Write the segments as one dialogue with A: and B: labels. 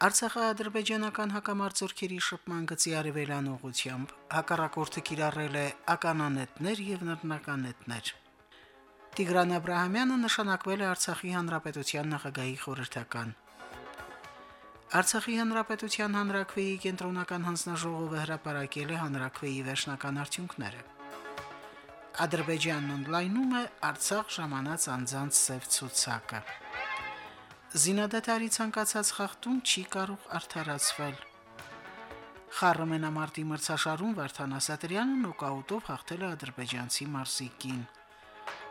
A: Արցախա-ադրբեջանական հակամարտությունների շփման գծի արևելան ուղությամբ հակառակորդը կիրառել է ականանետներ եւ նռնականետներ։ Տիգրան Աբ รา համյանը նշանակվել է Արցախի հանրապետության նախագահի խորհրդական։ Արցախի հանրապետության հանրակրվեի կենտրոնական հանձնաժողովը հրապարակել է հանրակրվեի վերջնական արդյունքները։ Ադրբեջանն օնլայնում է Արցախ ժամանած անձանց սև ցուցակը։ Զինադատարի ցանկացած խախտում չի կարող արդարացվել։ Խառը մրցաշարում Վարդան Ասատրյանը նոկաուտով հաղթել է ադրբեջանցի Մարսիկին։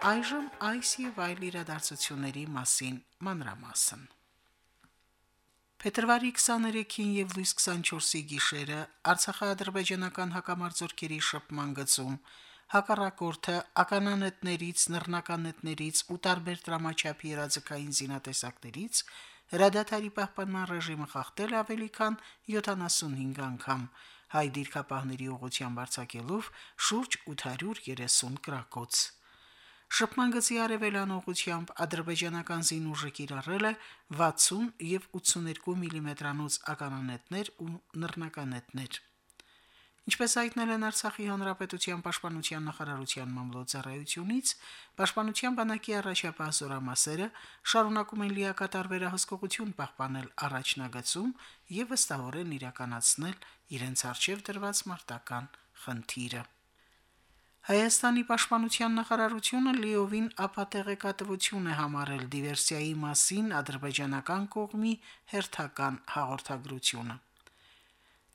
A: Այժմ այս եւ այլ իրադարձությունների մասին մանրամասն։ Փետրվարի 23-ին եւ լույս 24-ի գիշերը Արցախա-ադրբեջանական հակամարտությունների շփման գծում հակառակորդը ականանետներից, նռնականետներից ու տարբեր դրամաչափի երազկային զինատեսակներից հրադադարի պահպանման ռեժիմը խախտել ավելի քան 75 անգամ, հայ դիրքապահների ուղղությամբ արձակելով շուրջ 830 գրակոց։ Շփման գծի արևելան ուղությամբ ադրբեջանական զինուժը կիրառել է 60 եւ 82 մմ-անոց ականանետներ ու նռնականետներ։ Ինչպես հայտնել են Արցախի հանրապետության պաշտպանության նախարարության մամլոյցարայությունից, պաշտպանության բանակի առաջապահ զորամասերը շարունակում են լիակատար վերահսկողություն պահպանել առաջնագծում եւ վստահորեն իրականացնել իրենց արժեվ դրված մարտական խնդիրը։ Հայաստանի պաշտպանության նախարարությունը լիովին ապատեղեկատվություն է համարել դիվերսիայի մասին ադրբեջանական կողմի հերթական հաղորդագրությունը։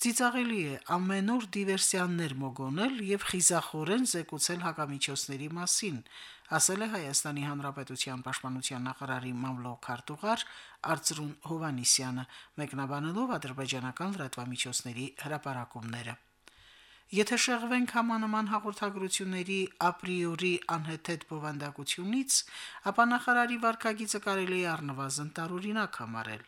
A: Ծիծաղելի է ամեն օր դիվերսիաններ մոգոնել եւ խիզախորեն զեկուցել հակամիջոցների մասին, ասել է Հայաստանի Հանրապետության Պաշտպանության նախարարի մամլոյ քարտուղար Արծրուն Հովանիսյանը, մեկնաբանելով ադրբեջանական լրատվամիջոցների հրապարակումները։ Եթե շեղվենք համանման հաղորդագրությունների ապրիորի անհեթեթ բովանդակությունից, ապա նախարարի վարկագիծը կարելի է առնվազն տարօրինակ համարել։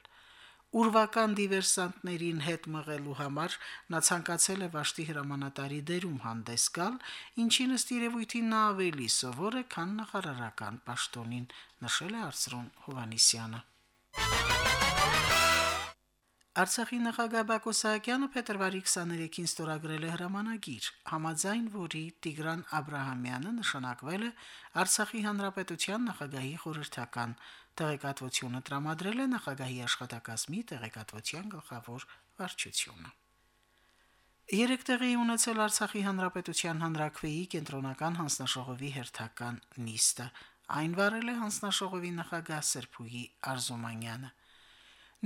A: Ուրվական դիվերսանտներին հետ մղելու համար նա ցանկացել է Վաշտի հրամանատարի դերում հանդես գալ, ինչին ըստ երևույթին նա ավելի սովոր է, քան նախարարական պաշտոնին, նշել է Արսրուն Հովանիսյանը։ Արցախի նախագահ Բակո Սահակյանը փետրվարի 23-ին ստորագրել է հրամանագիր, համաձայն որի Տիգրան Աբ รา համյանը նշանակվել է Արցախի հանրապետության նախագահի խորհրդական տեղեկատվությունը տրամադրել է նախագահի աշխատակազմի տեղեկատվության գլխավոր վարչությունը։ Երեք տեղի ունեցել Արցախի հանրապետության հանրակրվեի կենտրոնական հանձնաշողովի հերթական նիստը։ Այն վարել է հանձնաշողովի նախագահ Սերփուհի Արզումանյանը։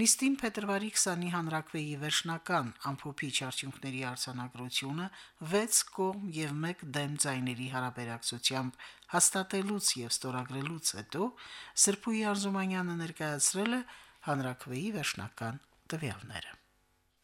A: Նիստին փետրվարի 20-ի հանրակրվեի վերջնական ամփոփիչ արդյունքների արձանագրությունը 6 կողմ եւ 1 դեմ ձայների հարաբերակցությամբ հաստատելուց եւ ստորագրելուց հետո Սրփուի Արզումանյանը ներկայացրել է հանրակրվեի վերջնական տվյալները։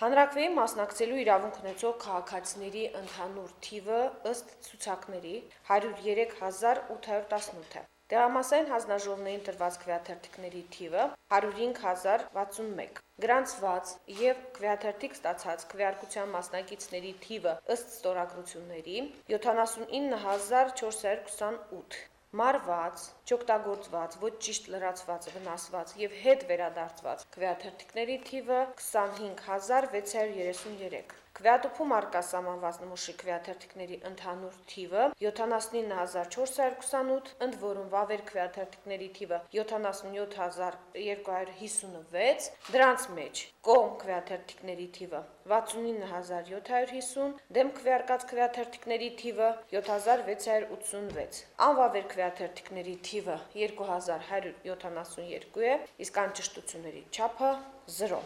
B: Հանրակրվեի մասնակցելու իրավունք ունեցող քաղաքացիների ընդհանուր թիվը ըստ ցուցակների 103818 է։ Տեղամասային հանձնաժողովներին տրված քվեաթերթիկների թիվը 105061, գրանցված եւ քվեաթերթիկ ստացած քվեարկության մասնակիցների թիվը ըստ ստորագրությունների 79428 մարված, չօգտագործված, ոչ ճիշտ լրացված, վնասված եւ հետ վերադարձված քվեաթերթիկների թիվը 25633 Քվեատուփում արկա սահմանված նմուշի քվեաթերթիկների ընդհանուր թիվը 79428, ընդ որում վավեր քվեաթերթիկների թիվը 77256, դրանց մեջ կողմ քվեաթերթիկների թիվը 69750, դեմ քվեարկած քվեաթերթիկների թիվը 7686, անվավեր քվեաթերթիկների թիվը 2172 է, իսկ անճշտությունների չափը 0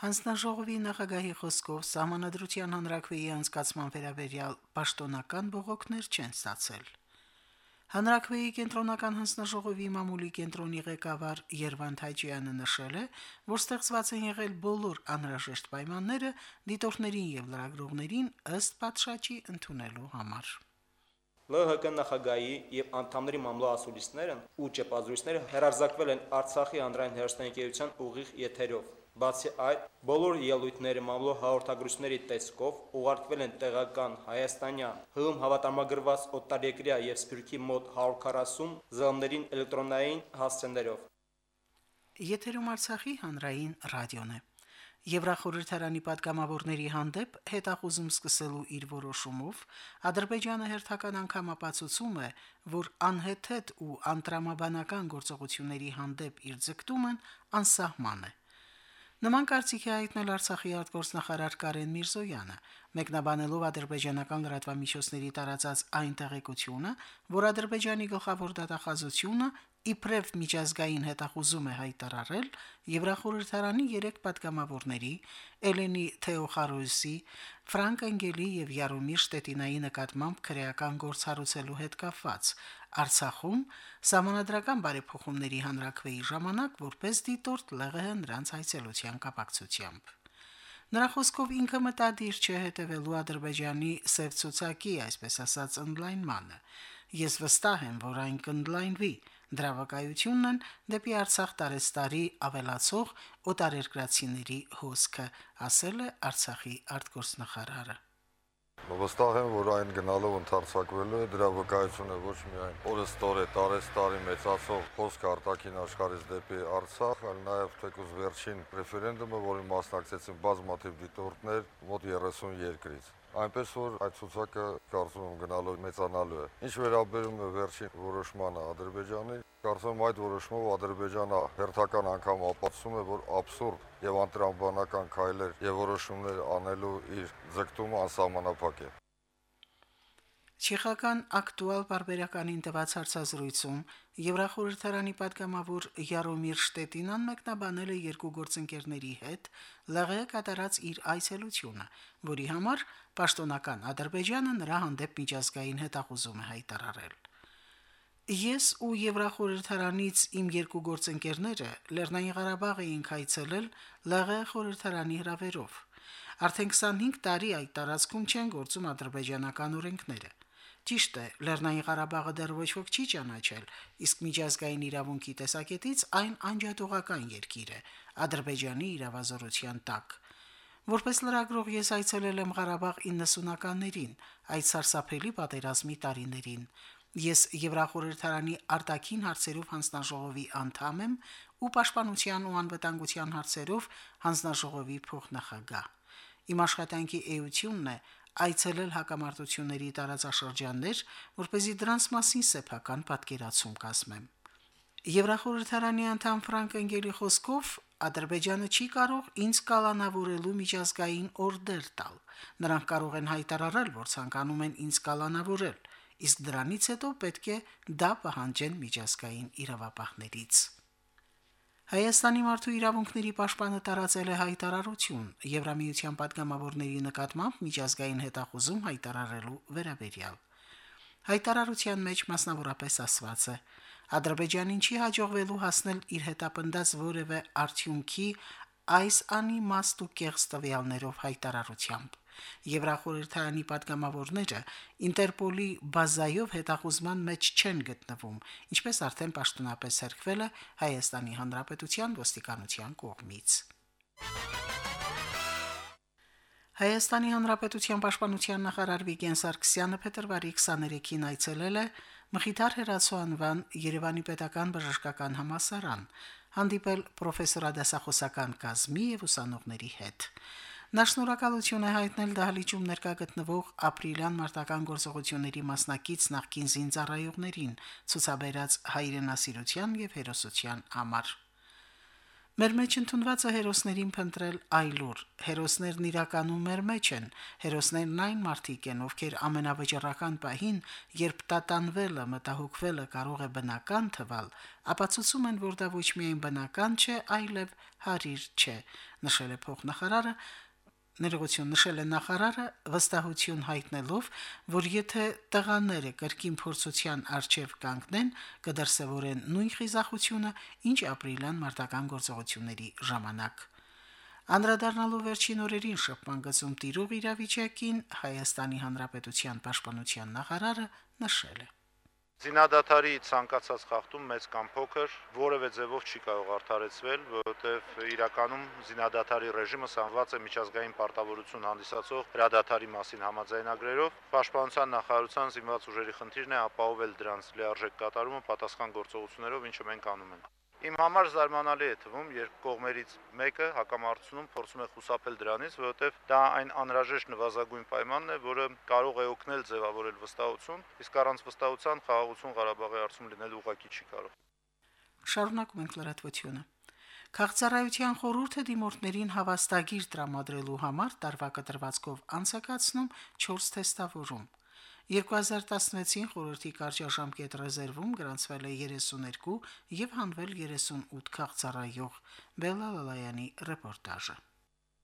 A: Հանձնաժողովի նախագահի խոսքով սահմանադրության հանրակրվեի անցկացման վերաբերյալ պաշտոնական բողոքներ չեն ստացել։ Հանրակրվեի կենտրոնական հանձնաժողովի մամուլի կենտրոնի ղեկավար Երվանդ Հաջյանը նշել է, որ ստեղծված են եղել բոլոր անհրաժեշտ պայմանները դիտորդներին եւ լրագրողներին ըստ պատշաճի ընդունելու համար։
C: ԼՀԿ նախագահի եւ անդամների մամլո ասուլիսներն ու ճեպազրույցները հերարզակվել են Արցախի հանրային հերոստանգերության ուղիղ եթերով Բացի այդ, բոլոր ելույթները մամլո հաղորդագրությունների տեսքով ուղարկվել են տեղական հայաստանյան հում հավատարմագրված օտարերկրյա եւ սփյուռքի մոտ 140 զլմներին էլեկտրոնային հասցեներով։
A: Եթերում Արցախի հանրային ռադիոն է։ Եվրախորհրդարանի падգամավորների հանդեպ հետախուզում սկսելու իր որոշումով Ադրբեջանը հերթական անգամ ապացուցում է, որ անհեթեթ ու անտրամաբանական գործողությունների հանդեպ իր ձգտումն անսահման է։ Նման կարծիք է հայտնել Արցախի արտգործնախարար Կարեն Միրզոյանը, մեկնաբանելով ադրբեջանական լրատվամիջոցների տարածած այն տեղեկությունը, որ Ադրբեջանի գլխավոր դատախազությունը իբրև միջազգային հետախուզում է հայտարարել Եվրախորհրդարանի 3 պատգամավորների Էլենի Թեոխարոսի, Ֆրանկ Անգելի եւ Յարոմիր Շտետինայի նկատմամբ քրեական գործ հարուցելու հետ կապված Արցախում համանadrական բարեփոխումների հանրակրվեի ժամանակ որպես դիտորդ ԼՂՀ նրանց այցելության կապակցությամբ Նրա խոսքով ինքը մտադիր չէ հետևելու Ադրբեջանի սև ցուցակի, այսպես ասած, ընդլայնմանը։ Ես վստահ եմ, որ այն կընդլայնվի, Դրա վկայությունն են դեպի Արցախ տարեստարի ավելացող օտարերկրացիների հոսքը, ասել է Արցախի արտգործնախարարը։
D: Վստահ եմ, որ այն գնալով ընդարձակվելու է դրա վկայությունը ոչ միայն օրստորե տարեստարի մեծացող խոսք արտաքին աշխարհից դեպի Արցախ, այլ նաև թեկուզ վերջին ռեֆերենդումը, որին մասնակցեցին բազմաթիվ դիտորդներ մոտ 30 երկրից այնպես որ այդ ցուցակը կարծում եմ գնալով մեծանալու է։ Ինչ վերաբերում է վերջին որոշմանը Ադրբեջանի, կարծում եմ այդ որոշումով Ադրբեջանը հերթական անգամ ապացուցում է, որ абսուրդ եւ անտրամաբանական քայլեր եւ որոշումներ անելու իր ձգտումը անսահմանափակ է։
A: Չեխական ակտուալ բարբերականին տված հարցազրույցում Եվրախորհրդարանի падգամավոր Յարոմիր Շտետինան մեկնաբանել է երկու գործընկերների հետ ԼՂ-ի կատարած իր այցելությունը, որի համար պաշտոնական Ադրբեջանը նրա հանդեպ միջազգային հետախուզում է հայտարարել։ Ես ու Եվրախորհրդարանից իմ երկու գործընկերները Լեռնային Ղարաբաղ էինք այցելել ԼՂ-ի խորհրդարանի հրավերով։ Արդեն 25 տարի այդ տարածքում չեն գործում ադրբեջանական օրենքները։ Ճիշտ է, Լեռնային Ղարաբաղը դեռ ոչ ոք չի ճանաչել, իսկ միջազգային իրավունքի տեսակետից այն անջատողական երկիր է, Ադրբեջանի իրավազորության տակ։ Որպես լրագրող ես այցելել եմ Ղարաբաղ 90-ականներին, այդ սարսափելի պատերազմի տարիներին։ Ես Եվրախորհրդարանի արտաքին հարցերով հանձնաժողովի անդամ եմ ու պաշտպանության ու անվտանգության հարցերով հանձնաժողովի փոխնախագահ։ Իմ աշխատանքի էությունն է այցելել հակամարտությունների տարածաշրջաններ, որ เป զի դրանց մասին սեփական պատկերացում կազմեմ։ Եվրախորհրդարանի անդամ Ֆրանկ Անգելի խոսքով Ադրբեջանը չի կարող ինձ կալանավորելու միջազգային օրդեր տալ։ Նրանք կարող են հայտարարել, որ ցանկանում են ինձ կալանավորել, իսկ դրանից հետո պետք է դա պահանջեն միջազգային իրավապահներից։ Հայաստանի մարդու իրավունքների պաշտպանը տարածել է հայտարարություն Եվրամիության падգամավորների նկատմամբ միջազգային հետախուզում հայտարարելու վերաբերյալ։ Հայտարարության մեջ մասնավորապես ասված է. Ադրբեջանին չի հաջողվելու հասնել իր հետապնդած որևէ արդյունքի այս անիմաստ ու կեղծ տվյալներով հայտարարությամբ։ Եվրախորհրդարանի падգամավորները Ինտերպոլի բազայով հետախուզման մեջ չեն գտնվում, ինչպես արդեն պաշտոնապես հերքվել է Հայաստանի Հանրապետության ոստիկանության կողմից։ Հայաստանի Հանրապետության Պաշտպանության նախարար Վիգեն Սարգսյանը փետրվարի 23-ին այցելել է Մխիթար Հերացու անվան Երևանի Պետական Բժշկական Համասարան, հանդիպել պրոֆեսորադասախոսական կազմի եւ ուսանողների հետ։ Նա շնորհակալություն է հայտնել դահլիճում ներկա գտնվող ապրիլյան մարտական գործողությունների մասնակից նախկին զինծառայողներին ցուցաբերած հայրենասիրության եւ հերոսության համար։ Մեր մեջ ընդունված է հերոսներին փնտրել այլուր։ Հերոսներն իրականում մեր մեջ են։ Հերոսներն այն մարդիկ են, ովքեր ամենավճռական պահին, երբ տատանվելը, մտահոգվելը կարող է բնական թվալ, ապացուցում են, որ դա ոչ միայն բնական չէ, այլև հարիր չէ, նշել է փոխնախարարը Ներողություն նշել է նախարարը վստահություն հայտնելով, որ եթե տղաները կրկին փորձության արժև կանգնեն, կդրսևորեն նույն խիզախությունը, ինչ ապրիլյան մարտական գործողությունների ժամանակ։ Անդրադառնալով վերջին օրերին շփման գծում տիրող իրավիճակին Հայաստանի Հանրապետության պաշտպանության նախարարը նշել է.
E: Զինադատարի ցանկացած խախտում մեծ կամ փոքր որևէ ձևով չի կարող արդարեցվել, որովհետև իրականում զինադատարի ռեժիմը սանված է միջազգային պարտավորություն հանդիսացող հրադադարի մասին համաձայնագրերով։ Պաշտպանության նախարարության զինված ուժերի խնդիրն է ապահովել դրանց լիարժեք կատարումը պատասխան գործողություններով, ինչը մենք անում ենք։ Իմ համար զարմանալի է թվում, երբ կողմերից մեկը հակամարտությունում փորձում է խուսափել դրանից, որովհետև դա այն անհրաժեշտ նվազագույն պայմանն է, որը կարող է օգնել ձևավորել վստահություն, իսկ առանց վստահության խաղաղություն Ղարաբաղի հարցում լինել ուղղակի չի կարող։
A: Շարունակում ենք լրատվությունը։ Քաղցարայության խորհուրդը դիմորդներին հավաստագիր տրամադրելու համար տարվա կտրվածքով անցակացնում 4 թեստավորում։ 2016-ին խորհրդի կարճաժամկետ ռեզերվում գրանցվել է 32 եւ հանվել 38 քաղցարայող Բելալալայանի ռեպորտաժը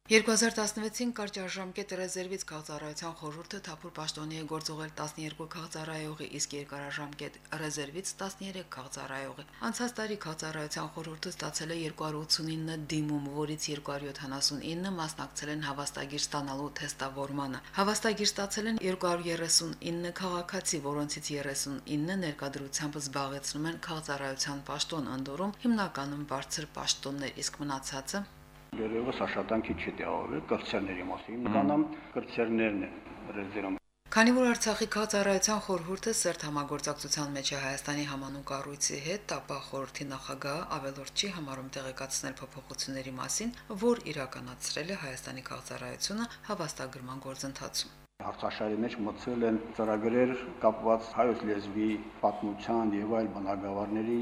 F: 2016-ին կարճաժամկետ ռեզերվից քաղցարայության խորհուրդը թափուր պաշտոնի է գործողել 12 քաղցարայողի, իսկ երկարաժամկետ ռեզերվից 13 քաղցարայողի։ Անցած տարի քաղցարայության խորհուրդը ստացել է 289 դիմում, որից 279 մասնակցել են հավաստագիր ստանալու թեստավորմանը։ Հավաստագիր ստացել են 239 քաղաքացի, որոնցից 39 ներկայդրությամբ զբաղեցնում են քաղցարայության պաշտոն ընդորում, հիմնականում բարձր պաշտոններ, իսկ մնացածը
G: Դերևս աշխատանքի չի տեղավորվել կրծերների մասին։ Հիմնականում կրծերներն են ռեզերվում։
F: Քանի որ Արցախի քաղաքացիական խորհուրդը սերտ համագործակցության մեջ է Հայաստանի համանուն կառույցի հետ, ապա խորհրդի նախագահը ավելորդ չի համարում տեղեկացնել փոփոխությունների մասին, որ իրականացրել է Հայաստանի քաղաքացիությունը հավաստագրման գործընթացում։
G: Արցախի մեջ մտցել են ծրագրեր կապված հայոց լեզվի պատմության եւ այլ բնագավառների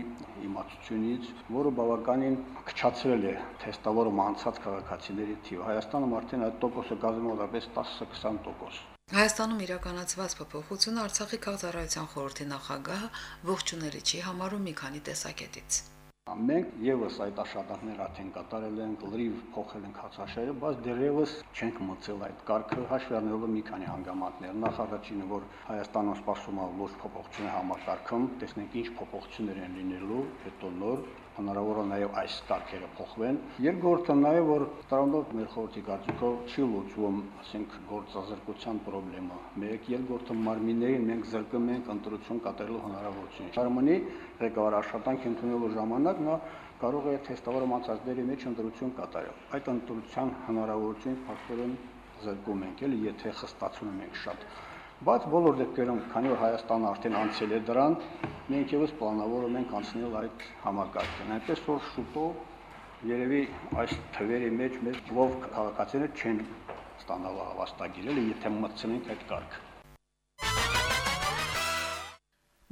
G: իմացությունից, որը բավականին քչացրել է թեստավորում անցած քաղաքացիների թիվը։ Հայաստանում արդեն այդ տոկոսը կազմում է մոտավորապես 10-20%։
F: Հայաստանում իրականացված փոփոխությունը Արցախի քաղաքացիական խորհրդի նախագահը ողջունելի չի համարում մի քանի տեսակետից։
G: Մենք եւս այդ աշխատանքները արդեն կատարել ենք, լրիվ փոխել ենք հացաշերը, բայց դեռևս չենք մտցել այդ կարգը հաշվի առնելով մի քանի հանգամանքներ։ Նախ առաջինը, որ Հայաստանում սպասում է լուրջ փոփոխություն համակարգում, տեսնենք ինչ փոփոխություններ են լինելու, հետո նոր հնարավոր է նաև այս կարգերը փոխվեն։ Երկրորդը նաև որ տրամով մեր խորհրդի կարծիքով չի լուծվում, ասենք գործազրկության խնդրեմը։ Մեկ երկրորդը մարմիններին մենք զրկում ենք ընտրություն կատարելու հնարավորություն։ Շարմանի ղեկավար աշխատանք ընդունելու ժամանակ նա կարող է թեստավորում անցածների մեջ ընտրություն կատարել։ Այդ ընտրության հնարավորություն փաստորեն զրկում ենք, էլի եթե խստացում ենք շատ Բայց բոլոր դեպքերում, քանի որ Հայաստանը արդեն անցել է դրան, մենք եւս պլանավորում ենք անցնել այդ համակարգին։ Այնպես որ շուտով երևի այս թվերի մեջ մեր ով քաղաքացիները չեն ստանալու հավաստագիրել, եթե մտցնենք այդ կարգը։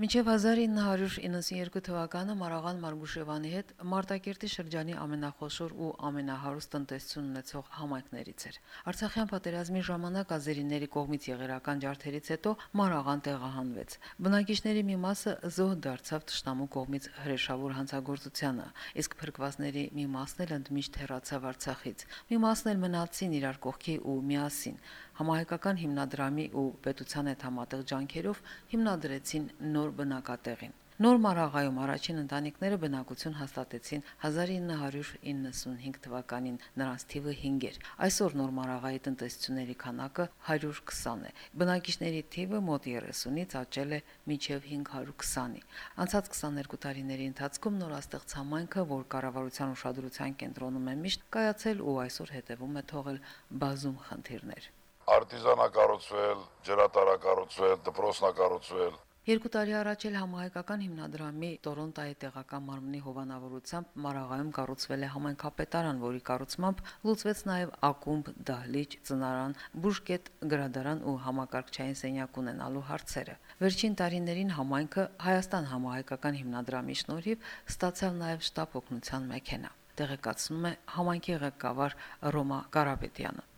F: Մինչև 1992 թվականը Մարաղան Մարգուշևանի հետ Մարտակերտի շրջանի ամենախոշոր ու ամենահարուստ տնտեսություն ունեցող համայնքներից էր։ Արցախյան պատերազմի ժամանակ ազերիների կողմից եղերական ջարդերից հետո Մարաղան տեղահանվեց։ Բնակիչների մի մասը զոհ դարձավ ճշտամու կողմից հրեշավոր հանցագործությանը, իսկ փրկվածների մի մասն էլ ընդմիշտ հեռացավ Արցախից։ Մի մասն էլ մնացին իրար կողքի ու միասին համահայկական հիմնադրամի ու պետության հետ համատեղ ջանքերով հիմնադրեցին նոր բնակատեղին։ Նոր Մարաղայում առաջին ընտանիքները բնակություն հաստատեցին 1995 թվականին, նրանց թիվը 5 էր։ Այսօր Նոր Մարաղայի տնտեսությունների քանակը 120 է։ Բնակիչների թիվը մոտ 30-ից աճել է մինչև 520-ի։ Անցած 22 տարիների ընթացքում նորաստեղծ համայնքը, որ կառավարության ուշադրության կենտրոնում է միշտ կայացել ու այսօր հետևում է թողել բազում խնդիրներ
H: արտիզանակառուցվել, ջրատարակառուցվել, դպրոցնակառուցվել,
F: Երկու տարի առաջ էլ համահայկական հիմնադրամի Տորոնտայի տեղական մարմնի հովանավորությամբ Մարաղայում կառուցվել է համայնքապետարան, որի կառուցմամբ լուծվեց նաև ակումբ, դահլիճ, ծնարան, բուժկետ, գրադարան ու համակարգչային սենյակ ունենալու հարցերը։ Վերջին տարիներին համայնքը Հայաստան համահայկական հիմնադրամի շնորհիվ ստացավ նաև շտապ օգնության մեքենա տեղեկացնում է համայնքի ղեկավար Ռոմա Կարապետյանը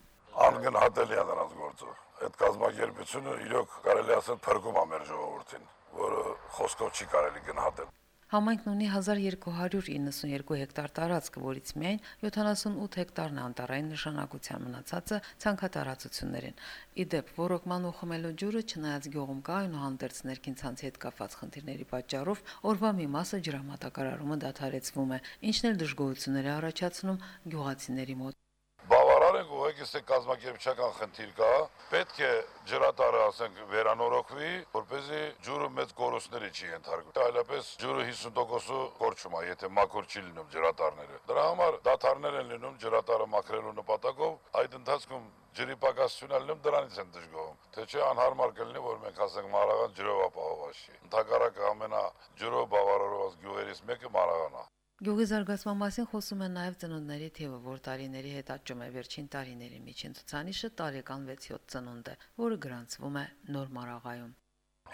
H: անգնահատելի է նրանց գործը։ Այդ կազմակերպությունը իրոք կարելի ասել փրկում է մեր ժողովրդին, որը խոսքով չի կարելի գնահատել։
F: Համայնքն ունի 1292 հեկտար տարածք, որից միայն 78 հեկտարն է անտառային նշանակության մնացածը ցանքատարածություններ են։ Իդեպ, ռոռոկման ու խմելու ջուրը չնայած գյուղում կա այնուհանդերձ ներքին ցանցի հետ կապված խնդիրների պատճառով օրվա մի մասը ջրամատակարարումը դադարեցվում է, ինչն էլ դժգոհություններ է առաջացնում գյուղացիների մոտ։
H: Բավարար ենք ուղղակի ստե կազմակերպչական խնդիր կա։ Պետք է ջրատարը, ասենք, վերանորոգվի, որպեսզի ջուրը մեծ կորուստների չի ենթարկվի։ Այլապես ջուրը 50%-ը կորչում է, եթե մաքուր չի լինում ջրատարները։ Դրա համար դաթարներ են լինում ջրատարը մաքրելու նպատակով, այդ ընթացքում ջրի պակասությունն ալնում դրանից են դժգոհում։ Թե չէ անհարմար կլինի, որ մենք ասենք Մարաղան ջրով ապահովված չի։ Ընդհակառակը ամենա ջրով բավարարված գյուղերից մեկը Մարաղանն է։
F: Գյուղի զարգացման մասին խոսում են նաև ծնունդների թիվը, որ տարիների հետ աճում է վերջին տարիների միջին ցուցանիշը տարեկան 6-7 ծնունդ է, որը գրանցվում է նոր մարաղայում։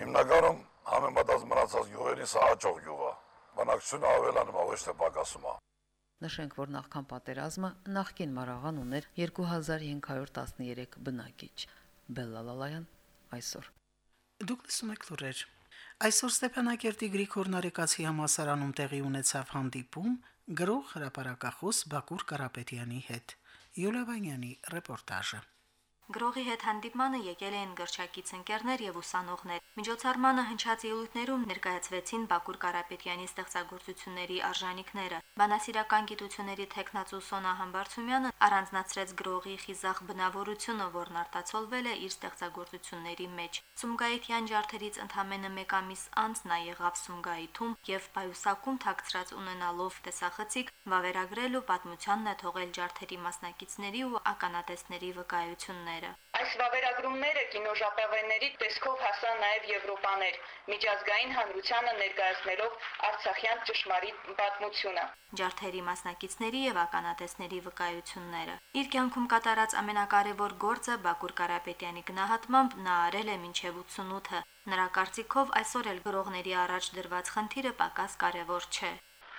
H: Հիմնականում համեմատած մնացած գյուղերին սա աճող գյուղ է։ Բնակչությունը ավելանում է, ոչ թե պակասում է։
F: Նշենք, որ նախքան պատերազմը նախկին Մարաղան ուներ 2513 բնակիչ։ Բելլալալայան այսօր։
A: Դուք լսում եք լուրեր։ Այսօր Ստեփանակերտի Գրիգոր Նարեկացի համասարանում տեղի ունեցավ հանդիպում գրող հրապարակախոս Բակուր Կարապետյանի հետ։ Յուլիա Վանյանի ռեպորտաժը։
I: Գրողի հետ հանդիպմանը եկել էին գրչակից ընկերներ եւ ուսանողներ։ Միջոցառմանը հնչած ելույթներում ներկայացվեցին Բակուր Կարապետյանի ստեղծագործությունների արժանինքները։ Բանասիրական գիտությունների տեխնացու Սոնա Համբարձումյանը առանձնացրեց գրողի խիզախ բնավորությունը, որն արտացոլվել է իր ստեղծագործությունների մեջ։ Սումգայիթյան ջարդերից ընդամենը 1 ամիս անց նա եղավ Սումգայիթում եւ Պայուսակում թաքցրած ունենալով տեսախցիկ վավերագրել ու պատմությանն է թողել ջարդերի մասնակիցների ու ականատեսների վկայությունները ֆիլմերը։
J: Այս վավերագրումները կինոժապավենների տեսքով հասան նաև Եվրոպաներ, միջազգային հանրությանը ներկայացնելով Արցախյան ճշմարիտ պատմությունը։
I: Ջարդերի մասնակիցների եւ ականատեսների վկայությունները։ Իր կյանքում կատարած ամենակարևոր գործը Բակուր Կարապետյանի գնահատմամբ նա արել է մինչև 88-ը։ Նրա կարծիքով այսօր էլ գրողների առաջ դրված խնդիրը պակաս կարևոր չէ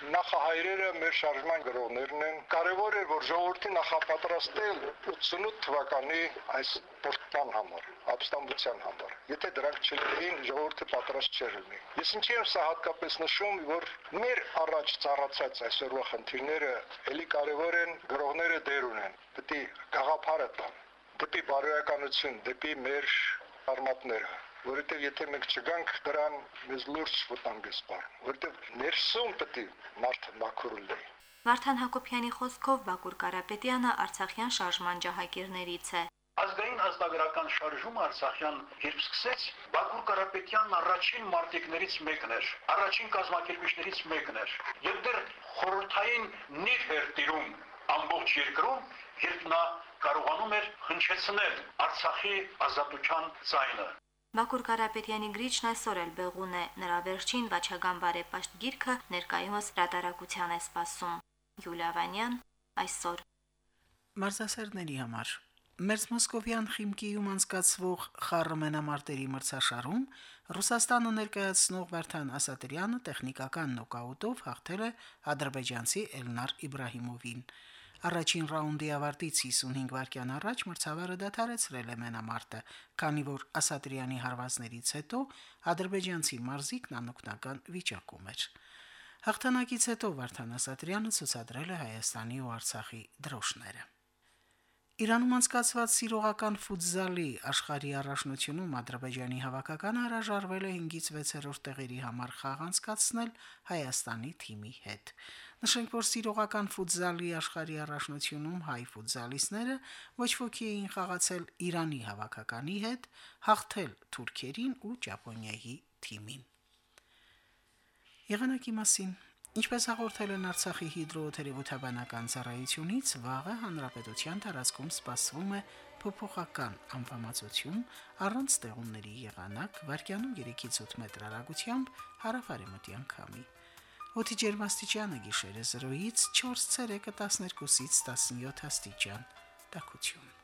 K: նախահայրերը մեր շարժման գրողներն են։ Կարևոր է, որ ժողովրդի նախապատրաստել 88 թվականի այս պորտման համար, ապստամբության համար։ Եթե դրանք չլինեին, ժողովուրդը պատրաստ չէր լինի։ Ես ինչի եմ սա հատկապես նշում, որ մեր առաջ ծառացած այսօրվա խնդիրները ելի կարևոր են, գրողները դեր ունեն։ Պետք է գաղափարը տան, դեպի բարոյականություն, դեպի մեր արմատները որովհետև եթե մենք չգանք դրան մեզ լուրջ վտանգ է սպառնում, որովհետև ներսում պետք է մարդը մաքուր լինի։
I: Վարդան Հակոբյանի խոսքով Բակուր Կարապետյանը Արցախյան շարժման ջահակիրներից է։
L: Ազգային ազգագրական շարժումը Արցախյան երբ սկսեց, Բակուր Կարապետյանն առաջին մարտիկներից մեկն էր, առաջին կազմակերպիչներից մեկն էր։ Եվ դեռ խորհրդային նիվ էր տիրում ամբողջ երկրում, երբ նա կարողանում էր հնչեցնել Արցախի ազատության ցայնը։
I: Բակուր Կարապետյանի գրիչն այսօր էլ բեղուն է, նրա վերջին Վաչագան բարեպաշտ գիրքը ներկայումս հրատարակության է սպասում։ Յուլիա Վանյան այսօր
A: Մարզասերների համար. Մերձ Մոսկովյան Խիմկիում անցկացվող խառը մենամարտերի մրցաշարում Ռուսաստանը ներկայացնող Վարդան Ասատրյանը տեխնիկական նոկաուտով հաղթել է ադրբեջանցի Էլնար Իբրահիմովին։ Առաջին ռաունդի ավարտից 55 վայրկյան առաջ մրցավարը դադարեցրել է մենամարտը, քանի որ Ասատրյանի հարվածներից հետո ադրբեջանցի մարզիկն անօգնական վիճակում էր։ Հաղթանակից հետո Վարդան Ասատրյանը ցուցադրել է Հայաստանի ու Արցախի դրոշները։ Իրանում անցկացված սիրողական ֆուտզալի աշխարհի առաջնությունում Ադրբեջանի հավաքականը հրաժարվել է 5-ից 6-րդ տեղերի համար խաղ անցկացնել Հայաստանի թիմի հետ։ Նշենք, որ սիրողական ֆուտզալի աշխարհի առաջնությունում հայ ֆուտզալիստները ոչ ոքի էին խաղացել Իրանի հավաքականի հետ, հաղթել թուրքերին ու Ճապոնիայի թիմին։ Եղանակի մասին. Ինչպես հաղորդել են Արցախի հիդրոթերապևտաբանական ծառայությունից, վաղը հանրապետության տարածքում սպասվում է փոփոխական անվամացություն առանց ստեղումների եղանակ վարկյանում 3-ից 8 մետր հեռագությամբ հարավարեմտյան քամի։ Օդի ջերմաստիճանը գիշերը 0-ից 4 ցերեկը 12-ից 17 աստիճան։ Տակություն։